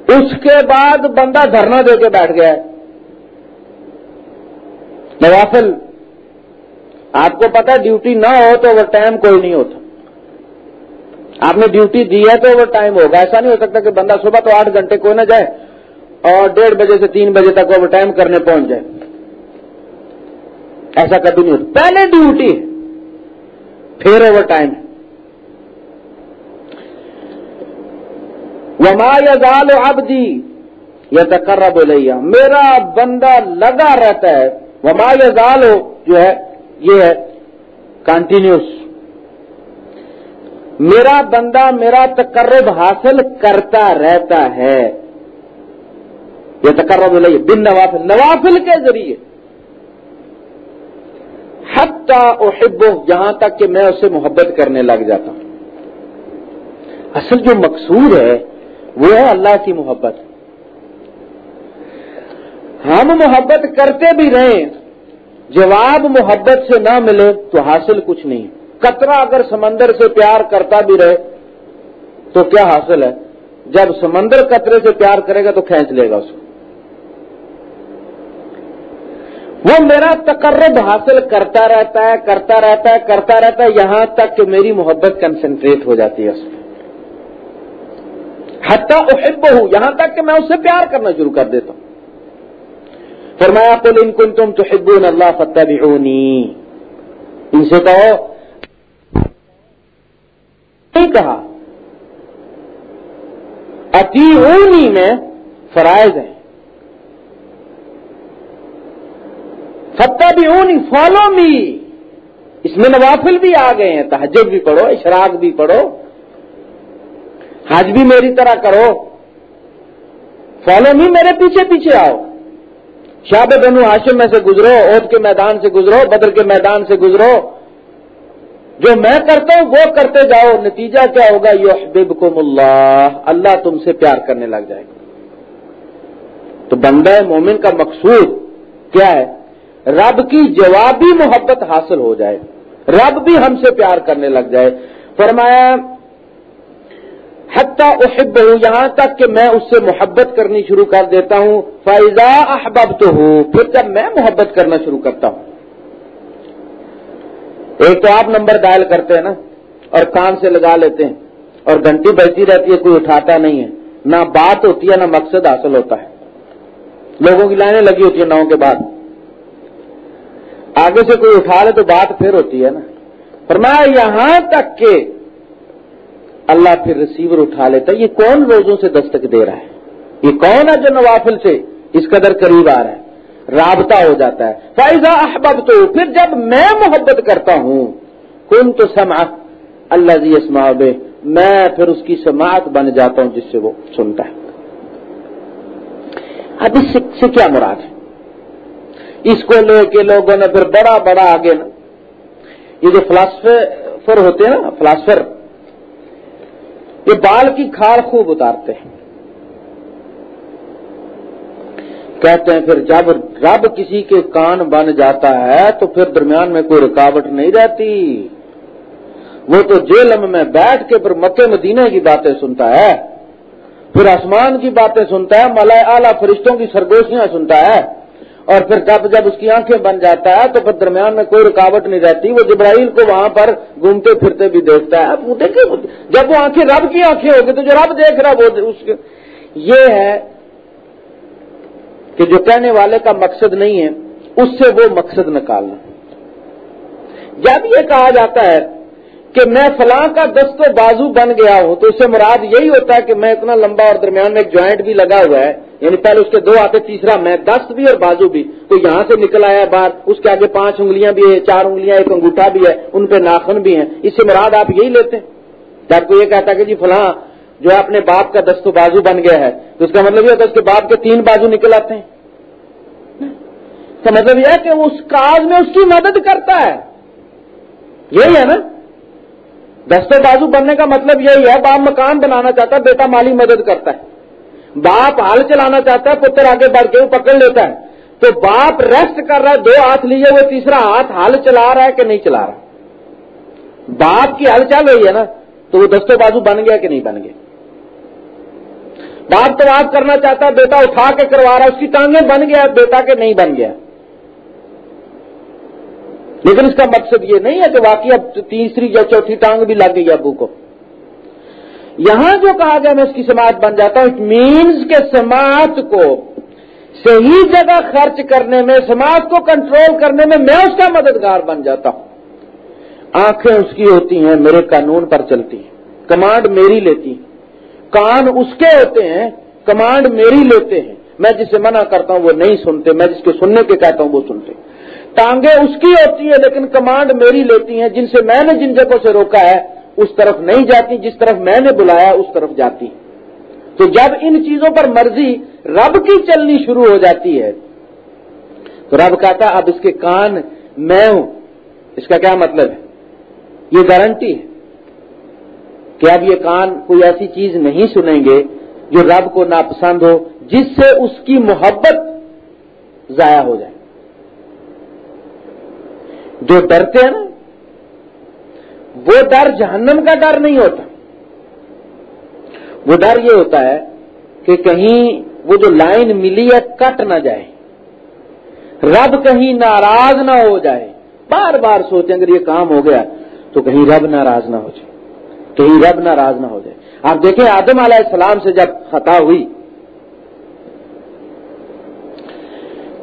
اس کے بعد بندہ دھرنا دے کے بیٹھ گیا ہے۔ نوافل، آپ کو پتا ڈیوٹی نہ ہو تو اوور ٹائم کوئی نہیں ہوتا۔ آپ نے ڈیوٹی دی ہے تو اوور ٹائم ہوگا۔ ایسا نہیں ہو سکتا کہ بندہ صبح تو آٹھ گھنٹے کوئی نہ جائے اور ڈیڑھ بجے سے تین بجے تک اوور ٹائم کرنے پہنچ جائے۔ ایسا کبھی نہیں ہوتا۔ پہلے ڈیوٹی پھر اوور ٹائم ہے وما یزال عبدی یا تقرب میرا بندہ لگا رہتا ہے. وما یزال جو ہے، یہ ہے کنٹینیوس میرا بندہ میرا تقرب حاصل کرتا رہتا ہے. یہ تقرب لئیے بن نوافل نوافل کے ذریعے. حتی احبو جہاں تک کہ میں اسے محبت کرنے لگ جاتا ہوں. اصل جو مقصود ہے وہ ہے اللہ کی محبت۔ ہم محبت کرتے بھی رہیں، جواب محبت سے نہ ملے تو حاصل کچھ نہیں۔ کترا اگر سمندر سے پیار کرتا بھی رہے تو کیا حاصل ہے؟ جب سمندر قطرے سے پیار کرے گا تو کھینچ لے گا اس کو۔ وہ میرا تقرب حاصل کرتا رہتا ہے، کرتا رہتا ہے، کرتا رہتا ہے، یہاں تک کہ میری محبت کنسنٹریٹ ہو جاتی ہے اس میں۔ حتیٰ احب ہوں یہاں تک کہ میں اس سے پیار کرنا شروع کر دیتا ہوں۔ فرمایا، قل ان کن تم تو اللہ فتح ان سے کہو، نہیں کہا۔ اتی میں فرائض ہیں۔ فتح بھی اونی فالو می اس میں نوافل بھی آ گئے ہیں تحجب بھی پڑھو، اشراق بھی پڑھو۔ حج بھی میری طرح کرو۔ فالو نہیں میرے پیچھے پیچھے آؤ۔ شاب بنو ہاشم میں سے گزرو، عہد کے میدان سے گزرو، بدر کے میدان سے گزرو۔ جو میں کرتا ہوں، وہ کرتے جاؤ۔ نتیجہ کیا ہوگا؟ یو اللہ۔ اللہ تم سے پیار کرنے لگ جائے گا۔ تو بندہ مومن کا مقصود کیا ہے؟ رب کی جوابی محبت حاصل ہو جائے۔ رب بھی ہم سے پیار کرنے لگ جائے۔ فرمایا حتیٰ احب ہوں یہاں تک کہ میں اس سے محبت کرنی شروع کر دیتا ہوں فائزہ احباب تو ہوں پھر جب میں محبت کرنا شروع کرتا ہوں۔ ایک تو آپ نمبر ڈائل کرتے ہیں نا، اور کان سے لگا لیتے ہیں، اور گھنٹی بجتی رہتی ہے، کوئی اٹھاتا نہیں ہے۔ نہ بات ہوتی ہے، نہ مقصد حاصل ہوتا ہے۔ لوگوں کی لائنیں لگی ہوتی ہیں نو کے بعد۔ آگے سے کوئی اٹھا لے تو بات پھر ہوتی ہے نا۔ پر میں یہاں تک کہ اللہ پھر ریسیور اٹھا لیتا ہے۔ یہ کون روزوں سے دستک دے رہا ہے؟ یہ کون ہے جو نوافل سے اس قدر قریب آ رہا ہے؟ رابطہ ہو جاتا ہے۔ فائزہ احباب تو پھر جب میں محبت کرتا ہوں کن تو سما اللہ جی اسما میں پھر اس کی سماعت بن جاتا ہوں جس سے وہ سنتا ہے۔ اب اس سے کیا مراد ہے؟ اس کو لے کے لوگوں نے پھر بڑا بڑا آگے نا۔ یہ جو فلاسفر ہوتے ہیں نا، فلاسفر یہ بال کی کھاڑ خوب اتارتے ہیں۔ کہتے ہیں پھر جب رب کسی کے کان بن جاتا ہے تو پھر درمیان میں کوئی رکاوٹ نہیں رہتی۔ وہ تو جیلم میں بیٹھ کے پھر مکے مدینہ کی باتیں سنتا ہے۔ پھر آسمان کی باتیں سنتا ہے، ملائے اعلیٰ فرشتوں کی سرگوشیاں سنتا ہے۔ اور پھر جب جب اس کی آنکھیں بن جاتا ہے تو پھر درمیان میں کوئی رکاوٹ نہیں رہتی، وہ جبرائیل کو وہاں پر گھومتے پھرتے بھی دیکھتا ہے۔ وہ دیکھے جب وہ آنکھیں، رب کی آنکھیں ہوگی تو جو رب دیکھ رہا وہ اس کے۔ یہ ہے کہ جو کہنے والے کا مقصد نہیں ہے، اس سے وہ مقصد نکالنا۔ جب یہ کہا جاتا ہے کہ میں فلاں کا دست و بازو بن گیا ہوں، تو اس سے مراد یہی ہوتا ہے کہ میں اتنا لمبا اور درمیان میں ایک جوائنٹ بھی لگا ہوا ہے یعنی پہلے اس کے دو آتے، تیسرا میں، دست بھی اور بازو بھی۔ تو یہاں سے نکل آیا ہے باہر اس کے آگے پانچ انگلیاں بھی ہے چار انگلیاں، ایک انگوٹھا بھی ہے، ان پہ ناخن بھی ہیں۔ اس سے مراد آپ یہی لیتے ہیں۔ جب کوئی یہ کہتا ہے کہ جی فلاں جو ہے اپنے باپ کا دست و بازو بن گیا ہے، تو اس کا مطلب یہ ہوتا ہے اس کے باپ کے تین بازو نکل آتے ہیں۔ تو مطلب یہ ہے کہ اس کاج میں اس کی مدد کرتا ہے۔ یہی ہے نا؟ دست بازو بننے کا مطلب یہی ہے، باپ مکان بنانا چاہتا ہے، بیٹا مالی مدد کرتا ہے۔ باپ ہال چلانا چاہتا ہے، پتر آگے بڑھ کے وہ پکڑ لیتا ہے۔ تو باپ ریسٹ کر رہا ہے، دو ہاتھ لیے، وہ تیسرا ہاتھ ہل چلا رہا ہے کہ نہیں چلا رہا؟ باپ کی ہل چل رہی ہے نا، تو وہ دستوں بازو بن گیا کہ نہیں بن گیا؟ باپ تو آپ کرنا چاہتا ہے، بیٹا اٹھا کے کروا رہا ہے، اس کی ٹانگیں بن گیا، بیٹا کے نہیں بن گیا؟ لیکن اس کا مقصد یہ نہیں ہے کہ واقعی اب تیسری یا چوتھی ٹانگ بھی لگ گئی ابو کو۔ یہاں جو کہا گیا میں اس کی سماعت بن جاتا ہوں اٹ مینس کے سماعت کو صحیح جگہ خرچ کرنے میں، سماعت کو کنٹرول کرنے میں میں اس کا مددگار بن جاتا ہوں۔ آنکھیں اس کی ہوتی ہیں، میرے قانون پر چلتی ہیں۔ کمانڈ میری لیتی کان اس کے ہوتے ہیں، کمانڈ میری لیتے ہیں۔ میں جسے منع کرتا ہوں وہ نہیں سنتے، میں جس کے سننے کے کہتا ہوں وہ سنتے۔ ٹانگیں اس کی ہوتی ہیں، لیکن کمانڈ میری لیتی ہیں، جن سے میں نے جن جگہوں سے روکا ہے اس طرف نہیں جاتی جس طرف میں نے بلایا، اس طرف جاتی۔ تو جب ان چیزوں پر مرضی رب کی چلنی شروع ہو جاتی ہے، تو رب کہتا، اب اس کے کان میں ہوں۔ اس کا کیا مطلب ہے؟ یہ گارنٹی ہے کہ اب یہ کان کوئی ایسی چیز نہیں سنیں گے جو رب کو ناپسند ہو، جس سے اس کی محبت ضائع ہو جائے۔ جو ڈرتے ہیں نا وہ ڈر جہنم کا ڈر نہیں ہوتا۔ وہ ڈر یہ ہوتا ہے کہ کہیں وہ جو لائن ملی ہے کٹ نہ جائے۔ رب کہیں ناراض نہ ہو جائے۔ بار بار سوچیں اگر یہ کام ہو گیا تو کہیں رب ناراض نہ ہو جائے۔ کہیں رب ناراض نہ ہو جائے۔ آپ دیکھیں آدم علیہ السلام سے جب خطا ہوئی،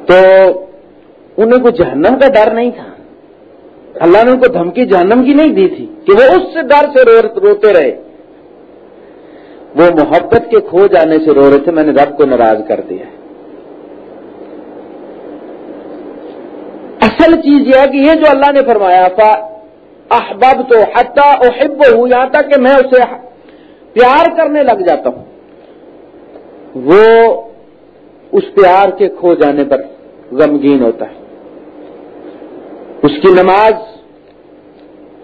تو انہیں کوئی جہنم کا ڈر نہیں تھا۔ اللہ نے ان کو دھمکی جہنم کی نہیں دی تھی کہ وہ اس سے ڈر سے رو روتے رہے۔ وہ محبت کے کھو جانے سے رو رہے تھے، میں نے رب کو ناراض کر دیا اصل چیز یہ ہے کہ یہ جو اللہ نے فرمایا تھا احباب تو حتہ احب ہوں یہاں تک کہ میں اسے پیار کرنے لگ جاتا ہوں۔ وہ اس پیار کے کھو جانے پر غمگین ہوتا ہے۔ اس کی نماز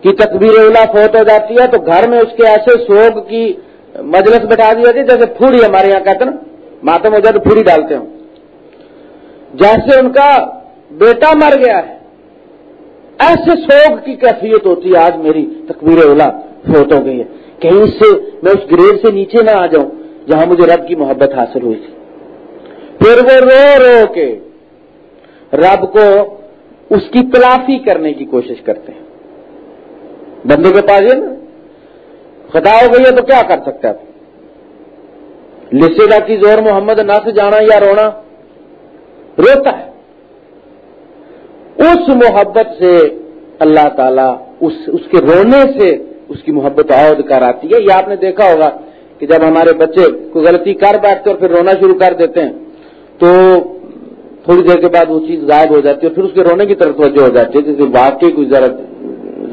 کی تکبیر اولا فوت ہو جاتی ہے تو گھر میں اس کے ایسے سوگ کی مجلس بٹھا دی جاتی ہے جیسے پھوڑی ہمارے یہاں کہتے نا، ماتم ہو جائے تو پھوڑی ڈالتے ہوں۔ جیسے ان کا بیٹا مر گیا ہے، ایسے سوگ کی کیفیت ہوتی ہے۔ آج میری تکبیر اولا فوت ہو گئی ہے۔ کہیں سے میں اس گریڈ سے نیچے نہ آ جاؤں جہاں مجھے رب کی محبت حاصل ہوئی تھی۔ پھر وہ رو رو کے رب کو اس کی تلافی کرنے کی کوشش کرتے ہیں۔ بندے کے پاس یہ نا۔ خطا ہو گئی ہے تو کیا کر سکتے آپ؟ لسے کی زور محمد نہ سے جانا یا رونا۔ روتا ہے۔ اس محبت سے اللہ تعالی اس اس کے رونے سے اس کی محبت عہد کر آتی ہے۔ یہ آپ نے دیکھا ہوگا کہ جب ہمارے بچے کوئی غلطی کر بیٹھتے اور پھر رونا شروع کر دیتے ہیں تو تھوڑی دیر کے بعد وہ چیز غائب ہو جاتی ہے اور پھر اس کے رونے کی طرف توجہ ہو جاتی ہے کیونکہ واقعی کوئی ذرا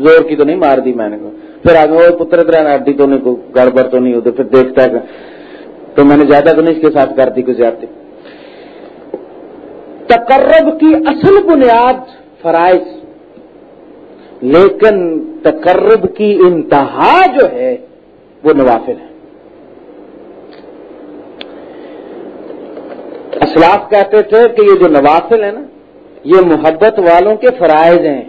زور کی تو نہیں مار دی میں نے پھر آگے وہ پتر ہڈی تو نہیں گڑبڑ تو نہیں ہوتے، پھر دیکھتا ہے تو میں نے زیادہ تو نہیں اس کے ساتھ کر دی، کوئی زیادتی۔ تقرب کی اصل بنیاد فرائض، لیکن تقرب کی انتہا جو ہے وہ نوافل ہے۔ اسلاف کہتے تھے کہ یہ جو نوافل ہیں نا، یہ محبت والوں کے فرائض ہیں۔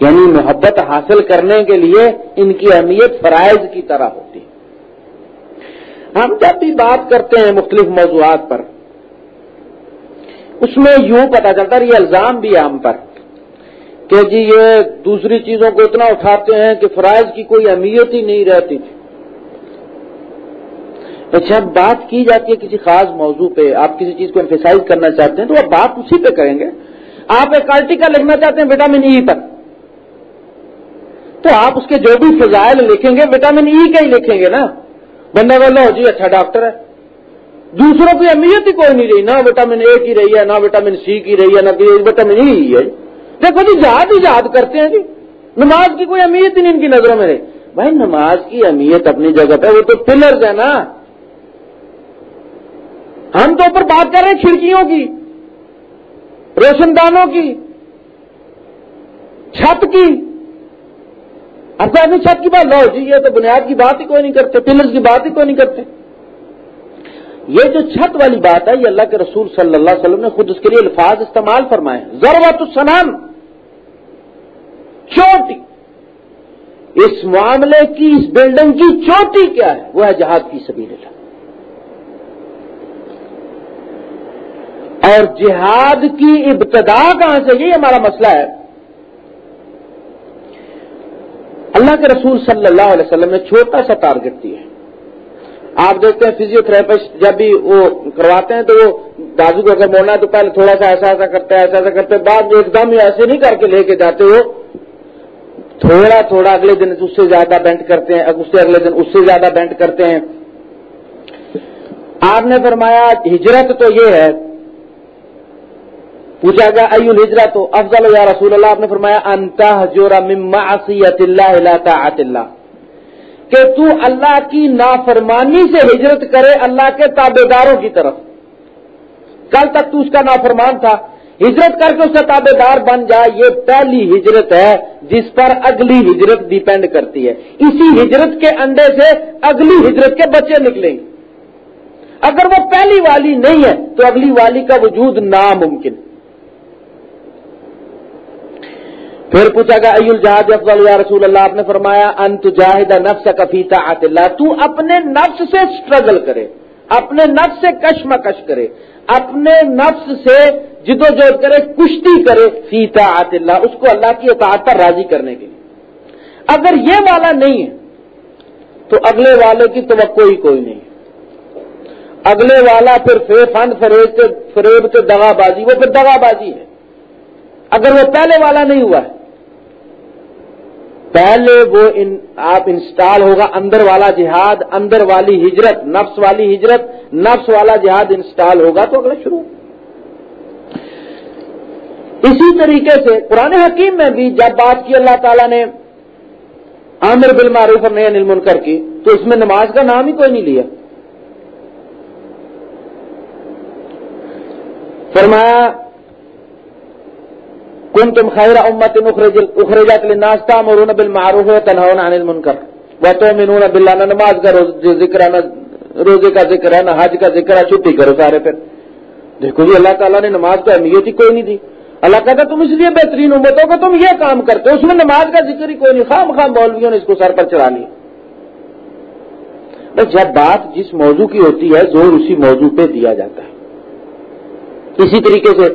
یعنی محبت حاصل کرنے کے لیے ان کی اہمیت فرائض کی طرح ہوتی ہے۔ ہم جب بھی بات کرتے ہیں مختلف موضوعات پر، اس میں یوں پتا چلتا ہے یہ الزام بھی ہے ہم پر کہ جی یہ دوسری چیزوں کو اتنا اٹھاتے ہیں کہ فرائض کی کوئی اہمیت ہی نہیں رہتی تھی۔ جب بات کی جاتی ہے کسی خاص موضوع پہ، آپ کسی چیز کو امفیسائز کرنا چاہتے ہیں، تو آپ بات اسی پہ کریں گے۔ آپ ایک آرٹیکل لکھنا چاہتے ہیں وٹامن ای e پر۔ تو آپ اس کے جو بھی فضائل لکھیں گے وٹامن ای e کا ہی لکھیں گے نا۔ بندہ بولو جی اچھا ڈاکٹر ہے۔ دوسروں کی اہمیت ہی کوئی نہیں رہی، نہ وٹامن اے کی رہی ہے، نہ وٹامن سی کی رہی ہے، نہ وٹامن ای e ہے۔ دیکھو جی جہاد ہی یاد کرتے ہیں جی۔ نماز کی کوئی اہمیت ہی نہیں ان کی نظروں میں رہی۔ بھائی، نماز کی اہمیت اپنی جگہ پہ، وہ تو پلرز ہے نا۔ ہم تو اوپر بات کر رہے ہیں کھڑکیوں کی روشن دانوں کی، چھت کی۔ اب تو اپنی چھت کی بات لو جی یہ تو بنیاد کی بات ہی کوئی نہیں کرتے، پلرز کی بات ہی کوئی نہیں کرتے۔ یہ جو چھت والی بات ہے، یہ اللہ کے رسول صلی اللہ علیہ وسلم نے خود اس کے لیے الفاظ استعمال فرمائے ضرورت السلام چوٹی۔ اس معاملے کی، اس بلڈنگ کی چوٹی کیا ہے؟ وہ ہے جہاد کی سبیل اللہ۔ اور جہاد کی ابتدا کہاں سے؟ یہ ہمارا مسئلہ ہے۔ اللہ کے رسول صلی اللہ علیہ وسلم نے چھوٹا سا ٹارگٹ دیا ہے۔ آپ دیکھتے ہیں فزیو تھراپسٹ جب بھی وہ کرواتے ہیں تو وہ بازو کو اگر موڑنا ہے تو پہلے تھوڑا سا ایسا ایسا کرتے ہیں، ایسا ایسا کرتے ہیں، بعد ایک دم ایسے نہیں کر کے لے کے جاتے وہ۔ تھوڑا تھوڑا اگلے دن اس سے زیادہ بینٹ کرتے ہیں، اس سے اگلے دن اس سے زیادہ بینٹ کرتے ہیں۔ آپ نے فرمایا ہجرت تو یہ ہے پوچھا گیا ایو الجرا تو افضل یا رسول اللہ، آپ نے فرمایا انتہ جورا مماثیت اللہ اللہ۔ کہ تو اللہ کی نافرمانی سے ہجرت کرے اللہ کے تابے داروں کی طرف۔ کل تک تو اس کا نافرمان تھا۔ ہجرت کر کے اس کا تابے دار بن جائے یہ پہلی ہجرت ہے جس پر اگلی ہجرت ڈیپینڈ کرتی ہے۔ اسی ہجرت کے انڈے سے اگلی ہجرت کے بچے نکلیں۔ گے اگر وہ پہلی والی نہیں ہے، تو اگلی والی کا وجود ناممکن۔ پھر پوچھا گیا، ایل جہاد افضل یا رسول اللہ؟ آپ نے فرمایا، انت جاہد نفس کفیتا اللہ. تو اپنے نفس سے اسٹرگل کرے، اپنے نفس سے کشمکش کرے، اپنے نفس سے جد و جہد کرے، کشتی کرے فیتا آت اللہ، اس کو اللہ کی اطاعت پر راضی کرنے کے لیے۔ اگر یہ والا نہیں ہے، تو اگلے والے کی توقع ہی کوئی نہیں۔ اگلے والا پھر فے فند فریب کے فریب کے دغا بازی، وہ پھر دغا بازی ہے۔ اگر وہ پہلے والا نہیں ہوا ہے پہلے وہ ان آپ انسٹال ہوگا اندر والا جہاد، اندر والی ہجرت، نفس والی ہجرت، نفس والا جہاد انسٹال ہوگا تو اگلا شروع۔ اسی طریقے سے پرانے حکیم میں بھی جب بات کی اللہ تعالیٰ نے عامر بل معروف اور نیا نیل منکر کی، تو اس میں نماز کا نام ہی کوئی نہیں لیا۔ فرمایا کن تم خیر امت اخرجت للناس تامرون بالمعروف وتنهون عن المنکر وتؤمنون بالله نہ نماز کا ذکر نہ روزے کا ذکر ہے نہ حج کا ذکر ہے چھٹی کرو سارے پھر۔ دیکھو جی اللہ تعالیٰ نے نماز کو اہمیت ہی کوئی نہیں دی۔ اللہ کہتا تم اس لیے بہترین امت ہو کہ تم یہ کام کرتے ہو، اس میں نماز کا ذکر ہی کوئی نہیں۔ خام خام مولویوں نے اس کو سر پر چڑھا لیا۔ بس جب بات جس موضوع کی ہوتی ہے، زور اسی موضوع پہ دیا جاتا ہے۔ اسی طریقے سے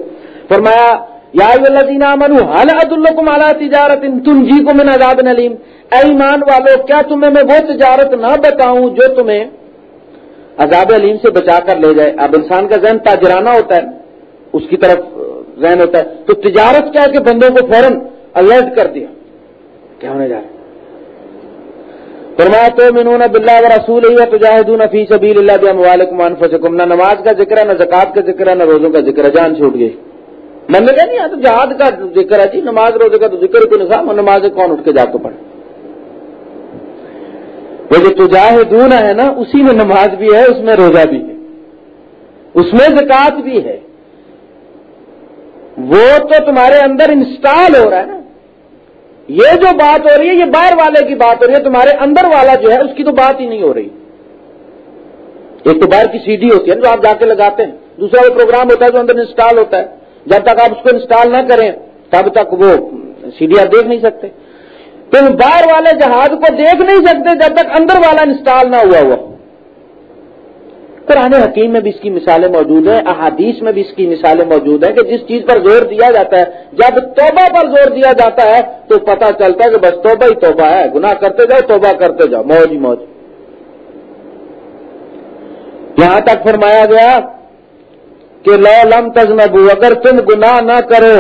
فرمایا یا منو حال عد الکم اعلیٰ تجارت تم جی کو میں نلیم؟ اے ایمان والو، کیا تمہیں میں وہ تجارت نہ بتاؤں جو تمہیں عذاب علیم سے بچا کر لے جائے؟ اب انسان کا ذہن تاجرانہ ہوتا ہے، اس کی طرف ذہن ہوتا ہے۔ تو تجارت کیا کہ بندوں کو فوراً الرٹ کر دیا؟ کیا ہونے جا رہا فرمایا تو منون بلّہ و رسول ہی تجاہدون فی سبیل اللہ علیکم انفسکم۔ نہ نماز کا ذکر ہے، نہ زکات کا ذکر ہے، نہ روزوں کا ذکر ہے، جان چھوٹ گئی۔ من نے کہا نہیں تو جہاد کا ذکر ہے جی نماز روزے کا تو ذکر کوئی نظام اور نماز کون اٹھ کے جا کے پڑھے وہ جو تجاہدون ہے نا، اسی میں نماز بھی ہے، اس میں روزہ بھی ہے۔ اس میں زکات بھی ہے۔ وہ تو تمہارے اندر انسٹال ہو رہا ہے نا۔ یہ جو بات ہو رہی ہے، یہ باہر والے کی بات ہو رہی ہے، تمہارے اندر والا جو ہے، اس کی تو بات ہی نہیں ہو رہی۔ ایک تو باہر کی سی ڈی ہوتی ہے جو آپ جا کے لگاتے ہیں۔ دوسرا وہ پروگرام ہوتا ہے جو اندر انسٹال ہوتا ہے۔ جب تک آپ اس کو انسٹال نہ کریں، تب تک وہ سی ڈی آپ دیکھ نہیں سکتے۔ تم باہر والے جہاز کو دیکھ نہیں سکتے جب تک اندر والا انسٹال نہ ہوا ہوا قرآن حکیم میں بھی اس کی مثالیں موجود ہیں، احادیث میں بھی اس کی مثالیں موجود ہیں کہ جس چیز پر زور دیا جاتا ہے، جب توبہ پر زور دیا جاتا ہے تو پتہ چلتا ہے کہ بس توبہ ہی توبہ ہے۔ گناہ کرتے جاؤ، توبہ کرتے جاؤ۔ موج ہی موج۔ یہاں تک فرمایا گیا کہ لو لم تجنبو اگر تم گناہ نہ کرو،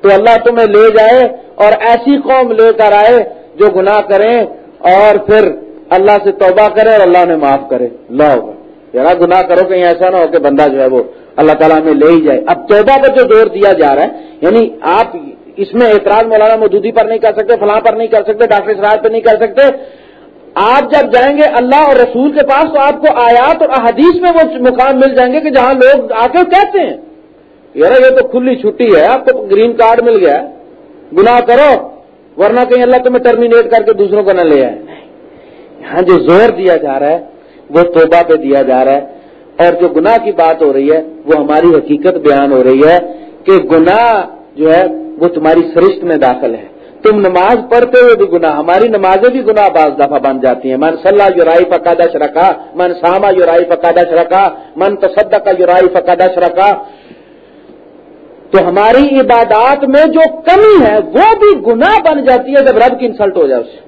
تو اللہ تمہیں لے جائے اور ایسی قوم لے کر آئے جو گناہ کریں اور پھر اللہ سے توبہ کرے اور اللہ نے معاف کرے۔ لا ہوگا۔ ذرا گناہ کرو کہیں ایسا نہ ہو کہ بندہ جو ہے وہ اللہ تعالیٰ میں لے ہی جائے۔ اب توبہ پر جو زور دیا جا رہا ہے یعنی آپ اس میں اعتراض مولانا مودودی پر نہیں کر سکتے، فلاں پر نہیں کر سکتے، ڈاکٹر سراج پر نہیں کر سکتے آپ جب جائیں گے اللہ اور رسول کے پاس تو آپ کو آیات اور احادیث میں وہ مقام مل جائیں گے کہ جہاں لوگ آ کے کہتے ہیں۔ یار یہ تو کھلی چھٹی ہے، آپ کو گرین کارڈ مل گیا گناہ کرو، ورنہ کہیں اللہ تمہیں ٹرمینیٹ کر کے دوسروں کو نہ لے آئے۔ یہاں جو زور دیا جا رہا ہے، وہ توبہ پہ دیا جا رہا ہے۔ اور جو گناہ کی بات ہو رہی ہے، وہ ہماری حقیقت بیان ہو رہی ہے کہ گناہ جو ہے، وہ تمہاری سرشت میں داخل ہے۔ تم نماز پڑھتے ہوئے بھی گناہ، ہماری نمازیں بھی گناہ بعض دفعہ بن جاتی ہیں۔ من صلاح یورائی فقادہ شرکا من ساما یورائی فقادہ شرکا من تصدہ کا یورائی فقادہ شرکا تو ہماری عبادات میں جو کمی ہے، وہ بھی گناہ بن جاتی ہے جب رب کی انسلٹ ہو جائے اسے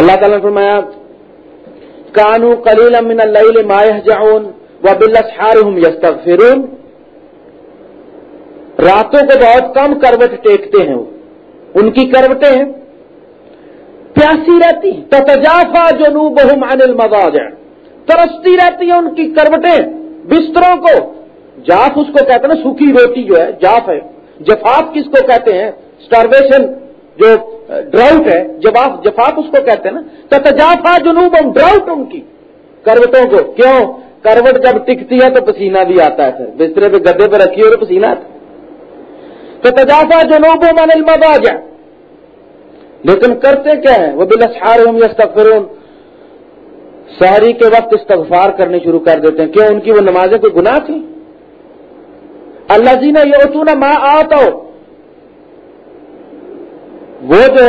اللہ تعالیٰ نے فرمایا، کانو کلیل امن اللہ ماہ جاؤن و بلسارم یستغفرون راتوں کو بہت کم کروٹ ٹیکتے ہیں وہ۔ ان کی کروٹیں پیاسی رہتی تجافا جنوب عن المضاجع۔ ترستی رہتی ہے ان کی کروٹیں بستروں کو۔ جاف اس کو کہتے ہیں نا، سوکھی روٹی جو ہے، جاف ہے۔ جفاف کس کو کہتے ہیں؟ اسٹارویشن جو ڈراؤٹ ہے، جفاف جفاف اس کو کہتے ہیں نا۔ تو تجافا جنوب ڈراؤٹ ان کی۔ کروٹوں کو۔ کیوں؟ کروٹ جب ٹکتی ہے تو پسینہ بھی آتا ہے پھر بسترے پہ گدے پہ رکھی ہو تو پسینہ آتا تو تجافا جنوب من المضاجع. لیکن کرتے کیا ہے وہ بلسار ہوں یا شہری کے وقت استغفار کرنے شروع کر دیتے ہیں. کیوں؟ ان کی وہ نمازیں کوئی گناہ تھی اللہ جی نے یہ اتونا ماں آتا ہو وہ جو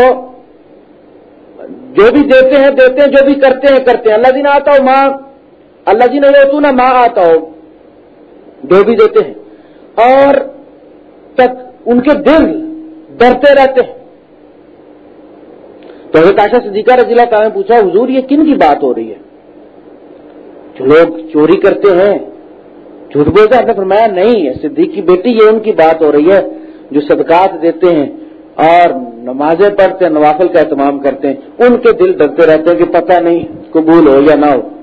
جو بھی دیتے ہیں دیتے ہیں، جو بھی کرتے ہیں کرتے ہیں. اللہ جی نے آتا ہو ماں اللہ جی نے یہ اتونا ماں آتا ہو جو بھی دیتے ہیں. اور تک ان کے دل ڈرتے رہتے ہیں۔ تو حضرت عائشہ صدیقہ رضی اللہ تعالیٰ نے پوچھا، حضور، یہ کن کی بات ہو رہی ہے؟ جو لوگ چوری کرتے ہیں، جھوٹ بولتے ہیں فرمایا، نہیں ہے صدیق کی بیٹی، یہ ان کی بات ہو رہی ہے جو صدقات دیتے ہیں اور نمازیں پڑھتے ہیں، نوافل کا اہتمام کرتے ہیں۔ ان کے دل ڈرتے رہتے ہیں کہ پتہ نہیں، قبول ہو یا نہ ہو۔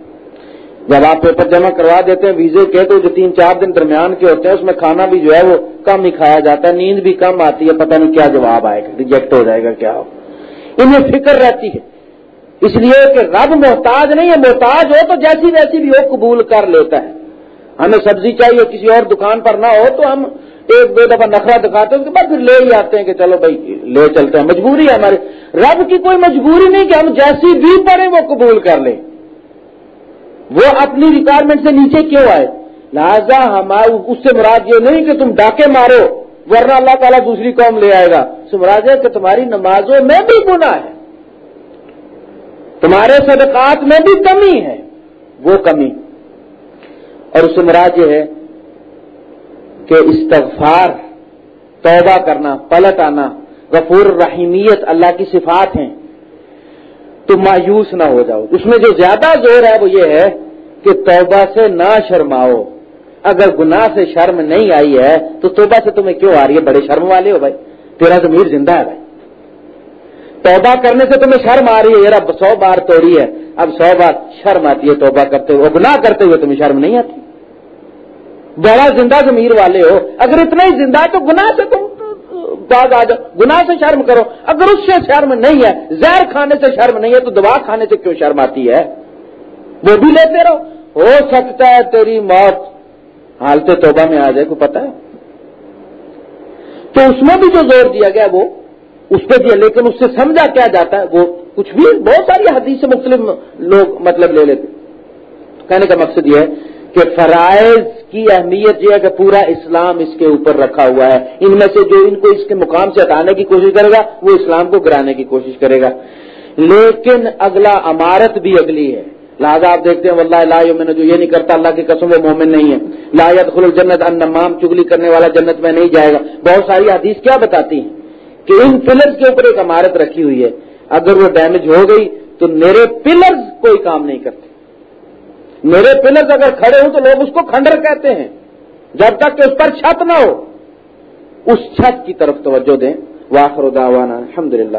جب آپ پیپر جمع کروا دیتے ہیں، ویزے کے تو جو تین چار دن درمیان کے ہوتے ہیں، اس میں کھانا بھی جو ہے وہ کم ہی کھایا جاتا ہے، نیند بھی کم آتی ہے، پتہ نہیں کیا جواب آئے گا ریجیکٹ ہو جائے گا، کیا ہو۔ انہیں فکر رہتی ہے۔ اس لیے کہ رب محتاج نہیں ہے، محتاج ہو تو جیسی ویسی بھی ہو، قبول کر لیتا ہے۔ ہمیں سبزی چاہیے، کسی اور دکان پر نہ ہو، تو ہم ایک دو دفعہ نخرا دکھاتے ہیں بعد پھر لے ہی آتے ہیں کہ چلو بھائی، لے چلتے ہیں۔ مجبوری ہے ہماری۔ رب کی کوئی مجبوری نہیں کہ ہم جیسی بھی پڑھیں وہ قبول کر لیں۔ وہ اپنی ریکوائرمنٹ سے نیچے کیوں آئے؟ لہذا ہمارے اس سے مراد یہ نہیں کہ تم ڈاکے مارو، ورنہ اللہ تعالیٰ دوسری قوم لے آئے گا۔ اس مراد ہے کہ تمہاری نمازوں میں بھی گناہ ہے۔ تمہارے صدقات میں بھی کمی ہے۔ وہ کمی۔ اور اس سے مراد یہ ہے کہ استغفار، توبہ کرنا، پلٹ آنا، غفور رحیمیت اللہ کی صفات ہیں۔ تو مایوس نہ ہو جاؤ۔ اس میں جو زیادہ زور ہے وہ یہ ہے کہ توبہ سے نہ شرماؤ۔ اگر گناہ سے شرم نہیں آئی ہے، تو توبہ سے تمہیں کیوں آ رہی ہے؟ بڑے شرم والے ہو بھائی۔ تیرا ضمیر زندہ ہے بھائی۔ توبہ کرنے سے تمہیں شرم آ رہی ہے۔ یار اب سو بار توڑی ہے۔ اب سو بار شرم آتی ہے توبہ کرتے ہوئے۔ گناہ کرتے ہوئے تمہیں شرم نہیں آتی۔ بڑا زندہ ضمیر والے ہو۔ اگر اتنا ہی زندہ ہے تو گناہ سے تم بعد آ جاؤ۔ گناہ سے شرم کرو۔ اگر اس سے شرم نہیں ہے، زہر کھانے سے شرم نہیں ہے، تو دوا کھانے سے کیوں شرم آتی ہے؟ وہ بھی لیتے رہو۔ ہو سکتا ہے تیری موت۔ حالت توبہ میں آ جائے، کو پتا ہے؟ تو اس میں بھی جو زور دیا گیا، وہ اس پہ دیا لیکن اس سے سمجھا کیا جاتا ہے؟ وہ کچھ بھی، بہت ساری حدیث سے مختلف لوگ مطلب لے لیتے کہنے کا مقصد یہ ہے کہ فرائض کی اہمیت یہ ہے کہ پورا اسلام اس کے اوپر رکھا ہوا ہے۔ ان میں سے جو ان کو اس کے مقام سے ہٹانے کی کوشش کرے گا، وہ اسلام کو گرانے کی کوشش کرے گا۔ لیکن اگلا عمارت بھی اگلی ہے۔ لہٰذا آپ دیکھتے ہیں، واللہ لا میں جو یہ نہیں کرتا، اللہ کی قسم وہ مومن نہیں ہے۔ لا خل الجنت، ان نمام، چگلی کرنے والا جنت میں نہیں جائے گا۔ بہت ساری حدیث کیا بتاتی ہیں؟ کہ ان پلرز کے اوپر ایک عمارت رکھی ہوئی ہے۔ اگر وہ ڈیمیج ہو گئی، تو میرے پلرز کوئی کام نہیں کرتے۔ میرے پلرز اگر کھڑے ہوں، تو لوگ اس کو کھنڈر کہتے ہیں۔ جب تک کہ اس پر چھت نہ ہو۔ اس چھت کی طرف توجہ دیں۔ واخر دعوانا الحمد للہ